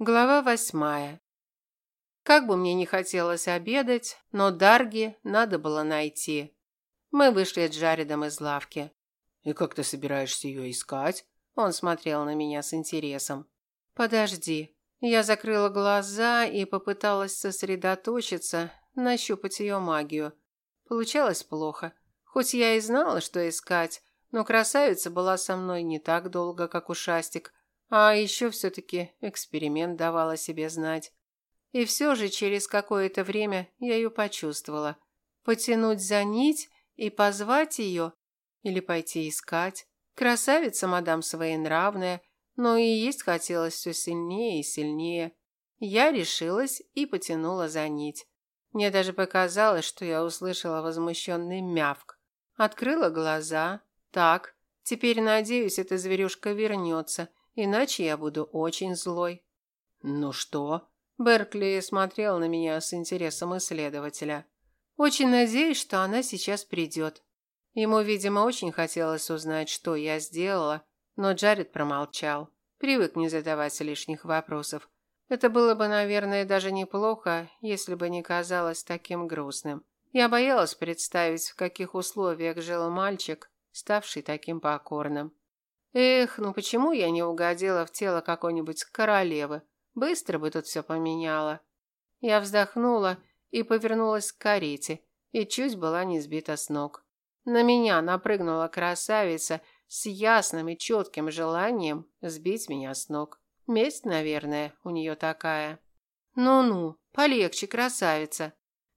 Глава восьмая. Как бы мне не хотелось обедать, но Дарги надо было найти. Мы вышли с Джаредом из лавки. «И как ты собираешься ее искать?» Он смотрел на меня с интересом. «Подожди». Я закрыла глаза и попыталась сосредоточиться, нащупать ее магию. Получалось плохо. Хоть я и знала, что искать, но красавица была со мной не так долго, как ушастик – а еще все-таки эксперимент давал о себе знать. И все же через какое-то время я ее почувствовала. Потянуть за нить и позвать ее? Или пойти искать? Красавица мадам своенравная, но и есть хотелось все сильнее и сильнее. Я решилась и потянула за нить. Мне даже показалось, что я услышала возмущенный мявк. Открыла глаза. Так, теперь, надеюсь, эта зверюшка вернется – Иначе я буду очень злой. Ну что? Беркли смотрел на меня с интересом исследователя. Очень надеюсь, что она сейчас придет. Ему, видимо, очень хотелось узнать, что я сделала, но Джаред промолчал. Привык не задавать лишних вопросов. Это было бы, наверное, даже неплохо, если бы не казалось таким грустным. Я боялась представить, в каких условиях жил мальчик, ставший таким покорным. Эх, ну почему я не угодила в тело какой-нибудь королевы? Быстро бы тут все поменяла. Я вздохнула и повернулась к карете, и чуть была не сбита с ног. На меня напрыгнула красавица с ясным и четким желанием сбить меня с ног. Месть, наверное, у нее такая. Ну-ну, полегче, красавица.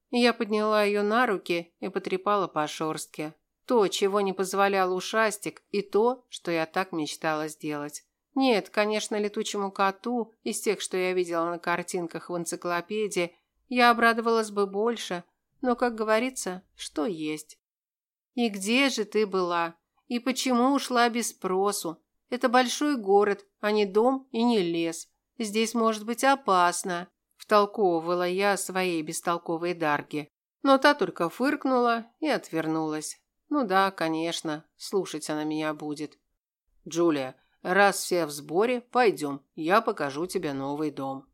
Я подняла ее на руки и потрепала по шорстке. То, чего не позволял ушастик, и то, что я так мечтала сделать. Нет, конечно, летучему коту из тех, что я видела на картинках в энциклопедии, я обрадовалась бы больше, но, как говорится, что есть. И где же ты была? И почему ушла без спросу? Это большой город, а не дом и не лес. Здесь может быть опасно, втолковывала я своей бестолковой Дарге. Но та только фыркнула и отвернулась. Ну да, конечно, слушать она меня будет. Джулия, раз все в сборе, пойдем, я покажу тебе новый дом.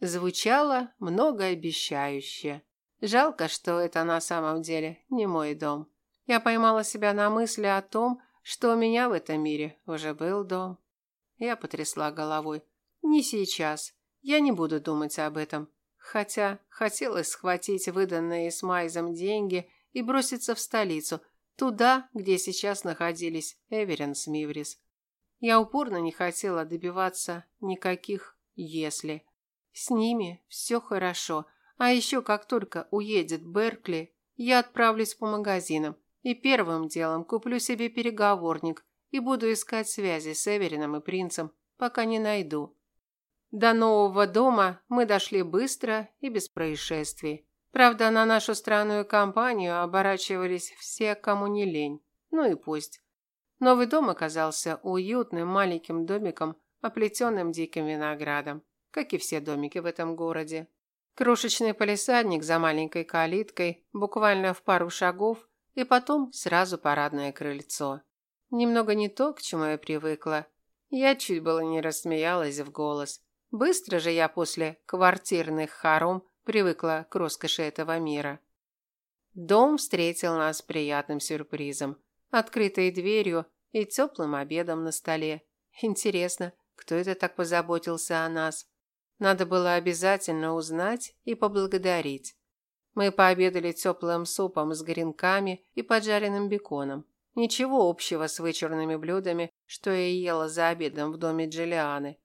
Звучало многообещающе. Жалко, что это на самом деле не мой дом. Я поймала себя на мысли о том, что у меня в этом мире уже был дом. Я потрясла головой. Не сейчас. Я не буду думать об этом. Хотя хотелось схватить выданные с Майзом деньги и броситься в столицу – Туда, где сейчас находились Эверин с Миврис. Я упорно не хотела добиваться никаких «если». С ними все хорошо. А еще как только уедет Беркли, я отправлюсь по магазинам и первым делом куплю себе переговорник и буду искать связи с Эверином и принцем, пока не найду. До нового дома мы дошли быстро и без происшествий. Правда, на нашу странную компанию оборачивались все, кому не лень. Ну и пусть. Новый дом оказался уютным маленьким домиком, оплетенным диким виноградом, как и все домики в этом городе. Крошечный полисадник за маленькой калиткой, буквально в пару шагов, и потом сразу парадное крыльцо. Немного не то, к чему я привыкла. Я чуть было не рассмеялась в голос. Быстро же я после квартирных хором привыкла к роскоши этого мира. Дом встретил нас приятным сюрпризом, открытой дверью и теплым обедом на столе. Интересно, кто это так позаботился о нас? Надо было обязательно узнать и поблагодарить. Мы пообедали теплым супом с гренками и поджаренным беконом. Ничего общего с вычурными блюдами, что я ела за обедом в доме Джиллианы.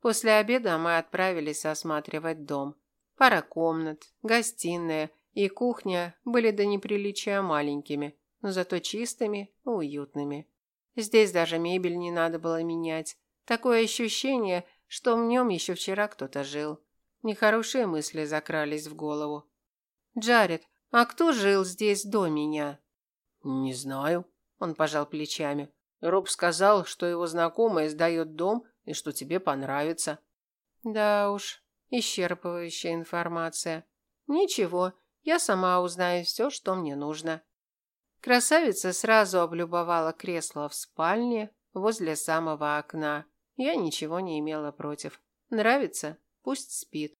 После обеда мы отправились осматривать дом. Пара комнат, гостиная и кухня были до неприличия маленькими, но зато чистыми и уютными. Здесь даже мебель не надо было менять. Такое ощущение, что в нем еще вчера кто-то жил. Нехорошие мысли закрались в голову. «Джаред, а кто жил здесь до меня?» «Не знаю», – он пожал плечами. Роб сказал, что его знакомая сдает дом и что тебе понравится. Да уж, Исчерпывающая информация. Ничего, я сама узнаю все, что мне нужно. Красавица сразу облюбовала кресло в спальне возле самого окна. Я ничего не имела против. Нравится? Пусть спит.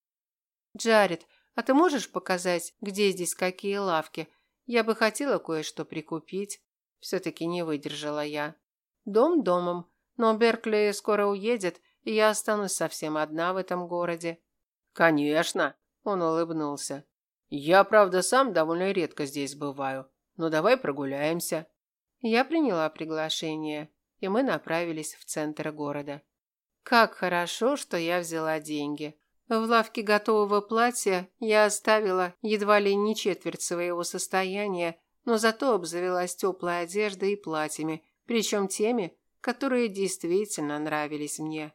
Джаред, а ты можешь показать, где здесь какие лавки? Я бы хотела кое-что прикупить. Все-таки не выдержала я. Дом домом, но Беркли скоро уедет, и я останусь совсем одна в этом городе. Конечно, он улыбнулся. Я, правда, сам довольно редко здесь бываю. Но давай прогуляемся. Я приняла приглашение, и мы направились в центр города. Как хорошо, что я взяла деньги. В лавке готового платья я оставила едва ли не четверть своего состояния, но зато обзавелась теплой одеждой и платьями, причем теми, которые действительно нравились мне.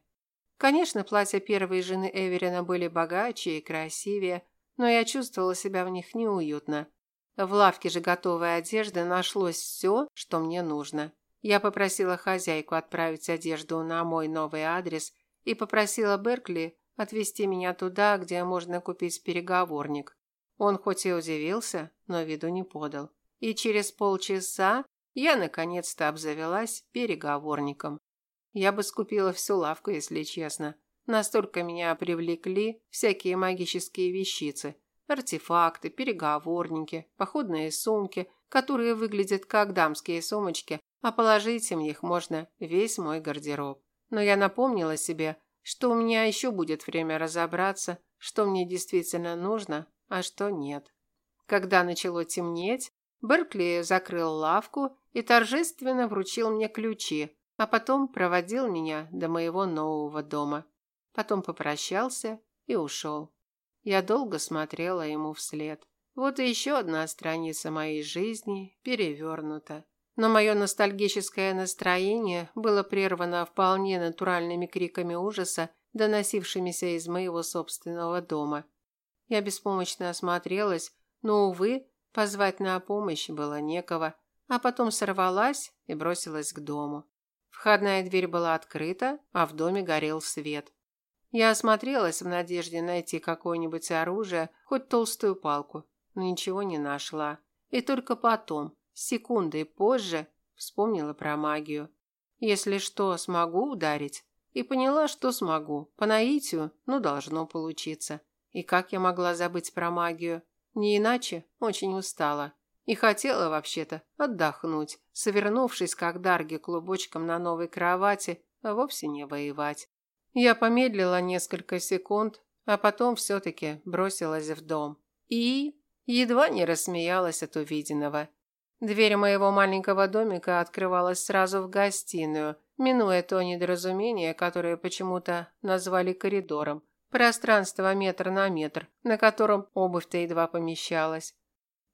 Конечно, платья первой жены Эверина были богаче и красивее, но я чувствовала себя в них неуютно. В лавке же готовой одежды нашлось все, что мне нужно. Я попросила хозяйку отправить одежду на мой новый адрес и попросила Беркли отвезти меня туда, где можно купить переговорник. Он хоть и удивился, но виду не подал. И через полчаса я наконец-то обзавелась переговорником. Я бы скупила всю лавку, если честно. Настолько меня привлекли всякие магические вещицы. Артефакты, переговорники, походные сумки, которые выглядят как дамские сумочки, а положить в них можно весь мой гардероб. Но я напомнила себе, что у меня еще будет время разобраться, что мне действительно нужно, а что нет. Когда начало темнеть, Беркли закрыл лавку и торжественно вручил мне ключи, а потом проводил меня до моего нового дома. Потом попрощался и ушел. Я долго смотрела ему вслед. Вот и еще одна страница моей жизни перевернута. Но мое ностальгическое настроение было прервано вполне натуральными криками ужаса, доносившимися из моего собственного дома. Я беспомощно осмотрелась, но, увы, позвать на помощь было некого, а потом сорвалась и бросилась к дому. Входная дверь была открыта, а в доме горел свет. Я осмотрелась в надежде найти какое-нибудь оружие, хоть толстую палку, но ничего не нашла. И только потом, Секундой позже вспомнила про магию. Если что, смогу ударить. И поняла, что смогу. По наитию, ну, должно получиться. И как я могла забыть про магию? Не иначе, очень устала. И хотела, вообще-то, отдохнуть, совернувшись, как Дарги, клубочком на новой кровати, а вовсе не воевать. Я помедлила несколько секунд, а потом все-таки бросилась в дом. И едва не рассмеялась от увиденного. Дверь моего маленького домика открывалась сразу в гостиную, минуя то недоразумение, которое почему-то назвали коридором. Пространство метр на метр, на котором обувь-то едва помещалась.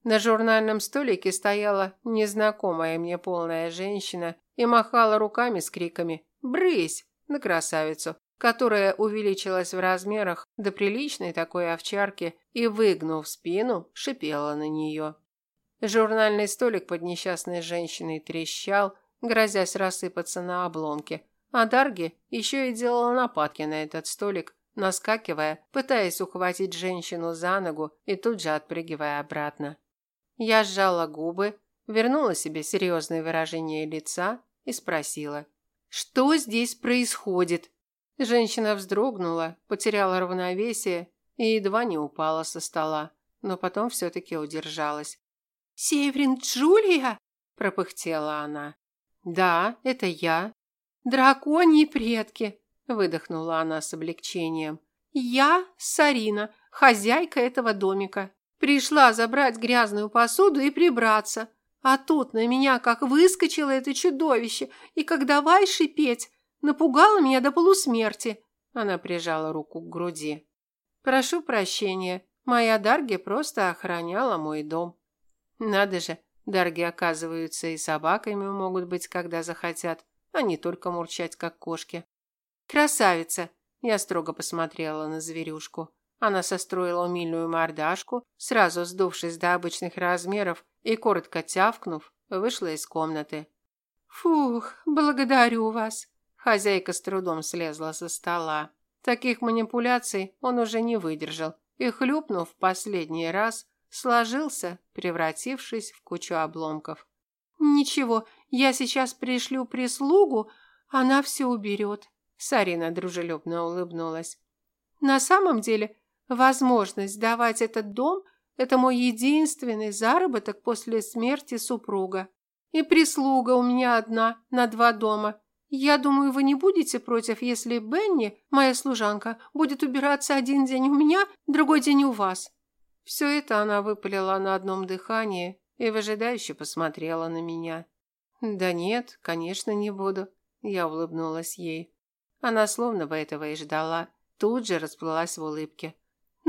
На журнальном столике стояла незнакомая мне полная женщина и махала руками с криками «Брысь!» на красавицу, которая увеличилась в размерах до приличной такой овчарки и, выгнув спину, шипела на нее. Журнальный столик под несчастной женщиной трещал, грозясь рассыпаться на обломки, а Дарги еще и делала нападки на этот столик, наскакивая, пытаясь ухватить женщину за ногу и тут же отпрыгивая обратно. Я сжала губы, вернула себе серьезное выражение лица и спросила, «Что здесь происходит?» Женщина вздрогнула, потеряла равновесие и едва не упала со стола, но потом все-таки удержалась. «Северин Джулия?» – пропыхтела она. «Да, это я». «Драконьи предки!» – выдохнула она с облегчением. «Я Сарина, хозяйка этого домика. Пришла забрать грязную посуду и прибраться. А тут на меня как выскочило это чудовище, и как давай шипеть, напугала меня до полусмерти». Она прижала руку к груди. «Прошу прощения, моя Дарги просто охраняла мой дом». Надо же, дарги, оказываются, и собаками могут быть, когда захотят, а не только мурчать, как кошки. Красавица! Я строго посмотрела на зверюшку. Она состроила умильную мордашку, сразу сдувшись до обычных размеров и, коротко тявкнув, вышла из комнаты. «Фух, благодарю вас!» Хозяйка с трудом слезла со стола. Таких манипуляций он уже не выдержал и, хлюпнув последний раз, сложился, превратившись в кучу обломков. «Ничего, я сейчас пришлю прислугу, она все уберет», – Сарина дружелюбно улыбнулась. На самом деле, возможность давать этот дом – это мой единственный заработок после смерти супруга. И прислуга у меня одна на два дома. Я думаю, вы не будете против, если Бенни, моя служанка, будет убираться один день у меня, другой день у вас. Все это она выпалила на одном дыхании и выжидающе посмотрела на меня. Да нет, конечно, не буду. Я улыбнулась ей. Она словно бы этого и ждала. Тут же расплылась в улыбке.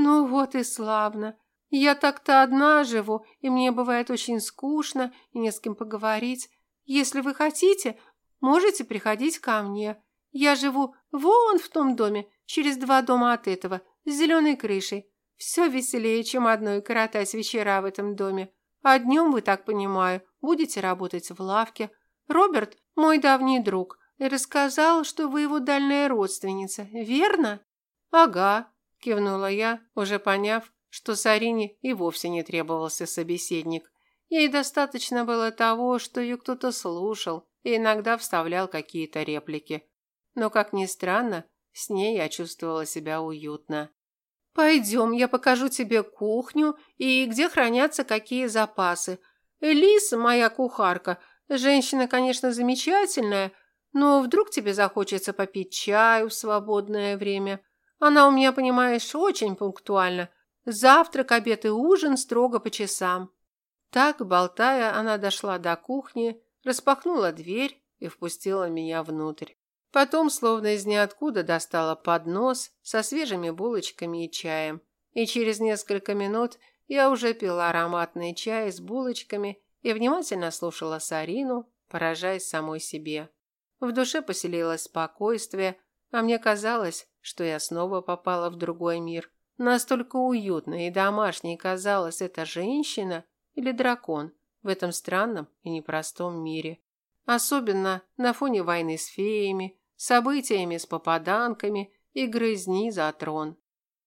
Ну вот и славно. Я так-то одна живу, и мне бывает очень скучно и не с кем поговорить. Если вы хотите, можете приходить ко мне. Я живу вон в том доме, через два дома от этого, с зеленой крышей. Все веселее, чем одной коротать вечера в этом доме. А днем, вы так понимаю, будете работать в лавке. Роберт – мой давний друг, и рассказал, что вы его дальняя родственница, верно?» «Ага», – кивнула я, уже поняв, что Сарине и вовсе не требовался собеседник. Ей достаточно было того, что ее кто-то слушал и иногда вставлял какие-то реплики. Но, как ни странно, с ней я чувствовала себя уютно. «Пойдем, я покажу тебе кухню и где хранятся какие запасы. Элиса, моя кухарка, женщина, конечно, замечательная, но вдруг тебе захочется попить чаю в свободное время. Она у меня, понимаешь, очень пунктуальна. Завтрак, обед и ужин строго по часам». Так, болтая, она дошла до кухни, распахнула дверь и впустила меня внутрь. Потом, словно из ниоткуда, достала поднос со свежими булочками и чаем. И через несколько минут я уже пила ароматный чай с булочками и внимательно слушала Сарину, поражаясь самой себе. В душе поселилось спокойствие, а мне казалось, что я снова попала в другой мир. Настолько уютной и домашней казалась эта женщина или дракон в этом странном и непростом мире. Особенно на фоне войны с феями, событиями с попаданками и грызни за трон.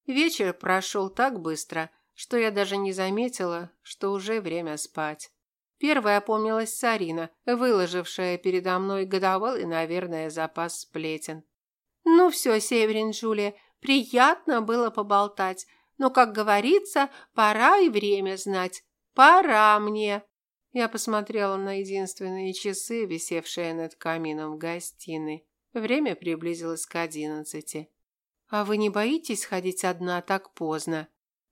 Вечер прошел так быстро, что я даже не заметила, что уже время спать. Первая опомнилась Сарина, выложившая передо мной годовалый, наверное, запас сплетен. «Ну все, Северин Джулия, приятно было поболтать, но, как говорится, пора и время знать. Пора мне!» Я посмотрела на единственные часы, висевшие над камином в гостиной. Время приблизилось к одиннадцати. «А вы не боитесь ходить одна так поздно?»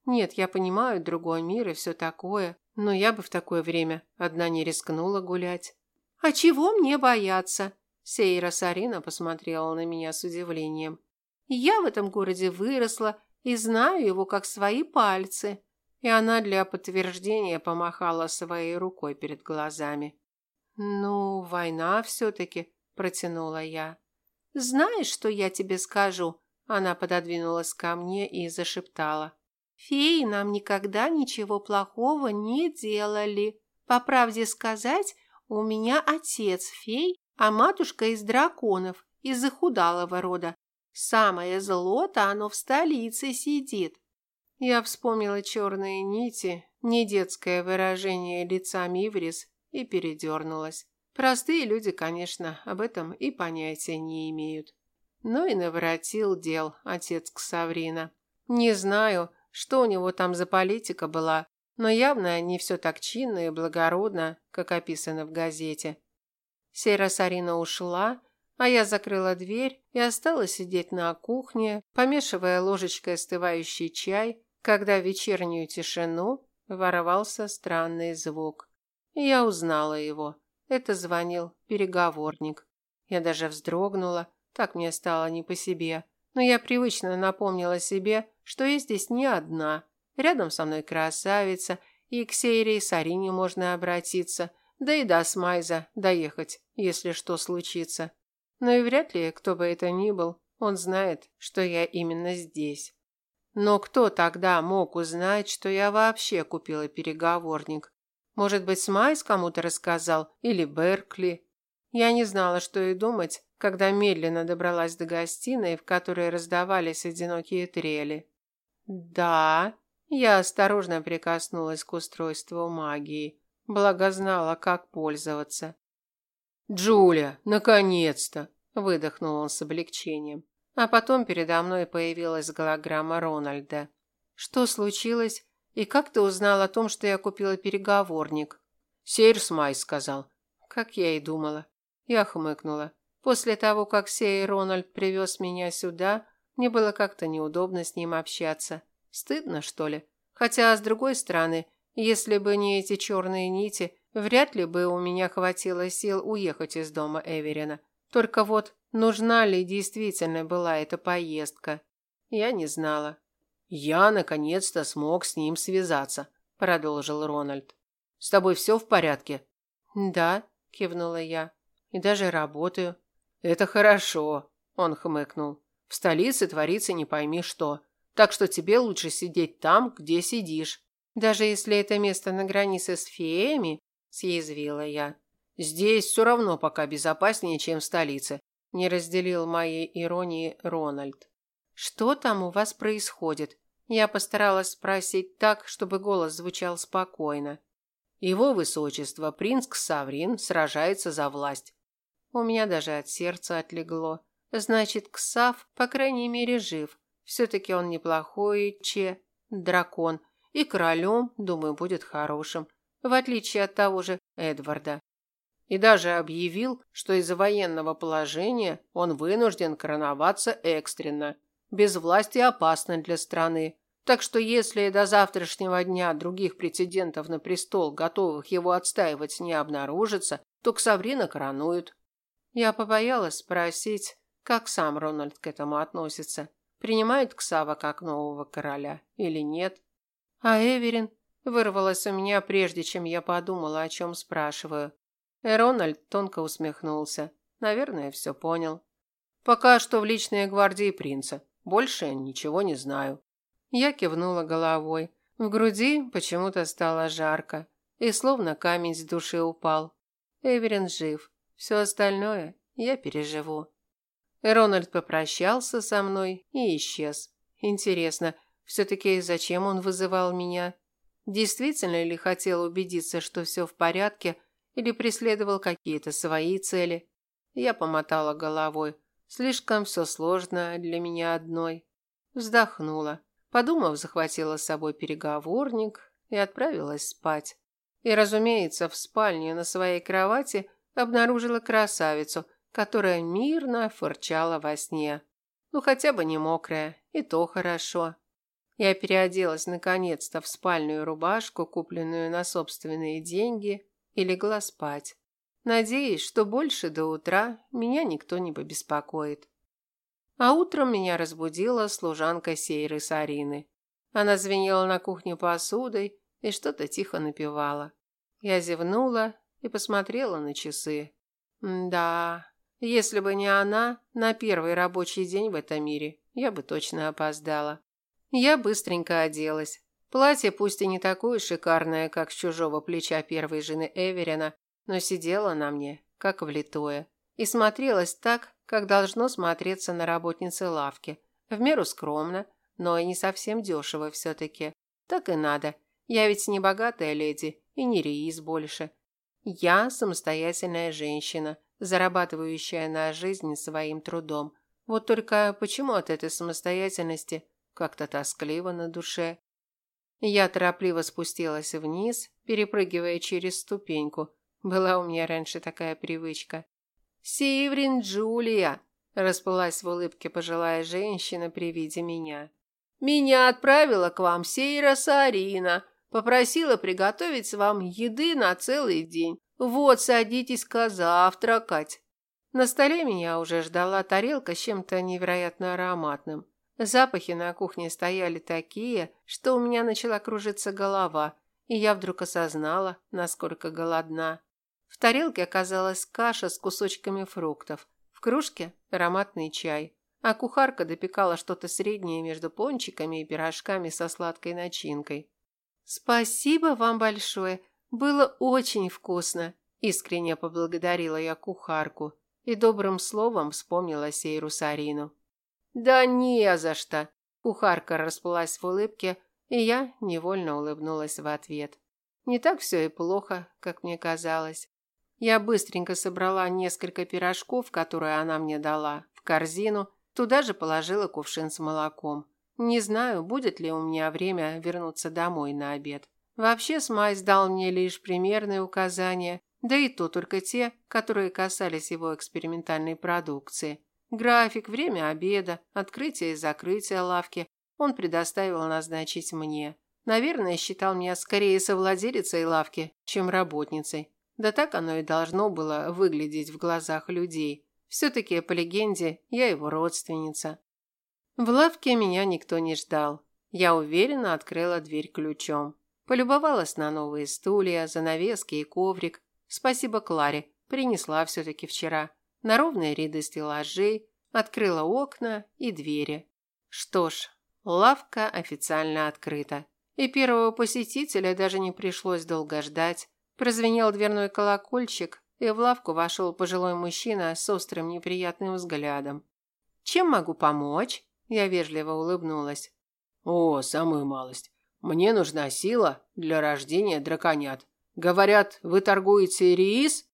«Нет, я понимаю, другой мир и все такое, но я бы в такое время одна не рискнула гулять». «А чего мне бояться?» Сейра Сарина посмотрела на меня с удивлением. «Я в этом городе выросла и знаю его как свои пальцы». И она для подтверждения помахала своей рукой перед глазами. «Ну, война все-таки», – протянула я. «Знаешь, что я тебе скажу?» Она пододвинулась ко мне и зашептала. «Феи нам никогда ничего плохого не делали. По правде сказать, у меня отец фей, а матушка из драконов, из захудалого рода. Самое зло-то оно в столице сидит». Я вспомнила черные нити, недетское выражение лица Миврис и передернулась. Простые люди, конечно, об этом и понятия не имеют. Ну и наворотил дел отец Ксаврина. Не знаю, что у него там за политика была, но явно не все так чинно и благородно, как описано в газете. Сейра Сарина ушла, а я закрыла дверь и осталась сидеть на кухне, помешивая ложечкой остывающий чай, когда в вечернюю тишину ворвался странный звук. Я узнала его. Это звонил переговорник. Я даже вздрогнула, так мне стало не по себе. Но я привычно напомнила себе, что я здесь не одна. Рядом со мной красавица, и к Сейре и Сарине можно обратиться, да и до Смайза доехать, если что случится. Но и вряд ли, кто бы это ни был, он знает, что я именно здесь. Но кто тогда мог узнать, что я вообще купила переговорник? Может быть, Смайс кому-то рассказал или Беркли. Я не знала, что и думать, когда медленно добралась до гостиной, в которой раздавались одинокие трели. Да, я осторожно прикоснулась к устройству магии, благо знала, как пользоваться. «Джулия, наконец-то!» – выдохнул он с облегчением. А потом передо мной появилась голограмма Рональда. Что случилось? И как ты узнал о том, что я купила переговорник? Сейрс Май сказал. Как я и думала. Я хмыкнула. После того, как Сей Рональд привез меня сюда, мне было как-то неудобно с ним общаться. Стыдно, что ли? Хотя, с другой стороны, если бы не эти черные нити, вряд ли бы у меня хватило сил уехать из дома Эверина. Только вот, нужна ли действительно была эта поездка, я не знала. «Я, наконец-то, смог с ним связаться», – продолжил Рональд. «С тобой все в порядке?» «Да», – кивнула я. «И даже работаю». «Это хорошо», – он хмыкнул. «В столице творится не пойми что. Так что тебе лучше сидеть там, где сидишь». «Даже если это место на границе с феями?» – съязвила я. «Здесь все равно пока безопаснее, чем в столице», – не разделил моей иронии Рональд. «Что там у вас происходит?» Я постаралась спросить так, чтобы голос звучал спокойно. Его высочество принц Ксаврин сражается за власть. У меня даже от сердца отлегло. Значит, Ксав, по крайней мере, жив. Все-таки он неплохой, че, дракон. И королем, думаю, будет хорошим. В отличие от того же Эдварда. И даже объявил, что из-за военного положения он вынужден короноваться экстренно. Без власти опасно для страны. Так что если до завтрашнего дня других претендентов на престол, готовых его отстаивать, не обнаружится, то Ксаврина коронуют. Я побоялась спросить, как сам Рональд к этому относится. Принимает Ксава как нового короля или нет? А Эверин вырвалось у меня, прежде чем я подумала, о чем спрашиваю. И Рональд тонко усмехнулся. Наверное, все понял. Пока что в личной гвардии принца. Больше ничего не знаю. Я кивнула головой. В груди почему-то стало жарко, и словно камень с души упал. Эверин жив. Все остальное я переживу. Рональд попрощался со мной и исчез. Интересно, все-таки зачем он вызывал меня? Действительно ли хотел убедиться, что все в порядке, или преследовал какие-то свои цели? Я помотала головой. Слишком все сложно для меня одной. Вздохнула. Подумав, захватила с собой переговорник и отправилась спать. И, разумеется, в спальне на своей кровати обнаружила красавицу, которая мирно фырчала во сне. Ну, хотя бы не мокрая, и то хорошо. Я переоделась наконец-то в спальную рубашку, купленную на собственные деньги, и легла спать. Надеюсь, что больше до утра меня никто не побеспокоит. А утром меня разбудила служанка Сейры Сарины. Она звенела на кухне посудой и что-то тихо напевала. Я зевнула и посмотрела на часы. Да, если бы не она, на первый рабочий день в этом мире я бы точно опоздала. Я быстренько оделась. Платье пусть и не такое шикарное, как с чужого плеча первой жены Эверина, но сидела на мне, как влитое, и смотрелась так, как должно смотреться на работнице лавки. В меру скромно, но и не совсем дешево все-таки. Так и надо. Я ведь не богатая леди и не реис больше. Я самостоятельная женщина, зарабатывающая на жизнь своим трудом. Вот только почему от этой самостоятельности как-то тоскливо на душе? Я торопливо спустилась вниз, перепрыгивая через ступеньку. Была у меня раньше такая привычка. «Сиврин Джулия!» – расплылась в улыбке пожилая женщина при виде меня. «Меня отправила к вам Сейра Сарина. Попросила приготовить вам еды на целый день. Вот, садитесь-ка завтракать». На столе меня уже ждала тарелка с чем-то невероятно ароматным. Запахи на кухне стояли такие, что у меня начала кружиться голова, и я вдруг осознала, насколько голодна. В тарелке оказалась каша с кусочками фруктов, в кружке ароматный чай, а кухарка допекала что-то среднее между пончиками и пирожками со сладкой начинкой. «Спасибо вам большое, было очень вкусно», – искренне поблагодарила я кухарку и добрым словом вспомнила Сейру Сарину. «Да не за что!» – кухарка расплылась в улыбке, и я невольно улыбнулась в ответ. Не так все и плохо, как мне казалось. Я быстренько собрала несколько пирожков, которые она мне дала, в корзину, Туда же положила кувшин с молоком. Не знаю, будет ли у меня время вернуться домой на обед. Вообще Смайс дал мне лишь примерные указания, да и то только те, которые касались его экспериментальной продукции. График, время обеда, открытие и закрытие лавки он предоставил назначить мне. Наверное, считал меня скорее совладелицей лавки, чем работницей. Да так оно и должно было выглядеть в глазах людей. Все-таки, по легенде, я его родственница. В лавке меня никто не ждал. Я уверенно открыла дверь ключом. Полюбовалась на новые стулья, занавески и коврик. Спасибо Кларе, принесла все-таки вчера. На ровные ряды стеллажей, открыла окна и двери. Что ж, лавка официально открыта. И первого посетителя даже не пришлось долго ждать. Прозвенел дверной колокольчик, и в лавку вошел пожилой мужчина с острым неприятным взглядом. «Чем могу помочь?» Я вежливо улыбнулась. «О, самую малость. Мне нужна сила для рождения драконят. Говорят, вы торгуете рис?»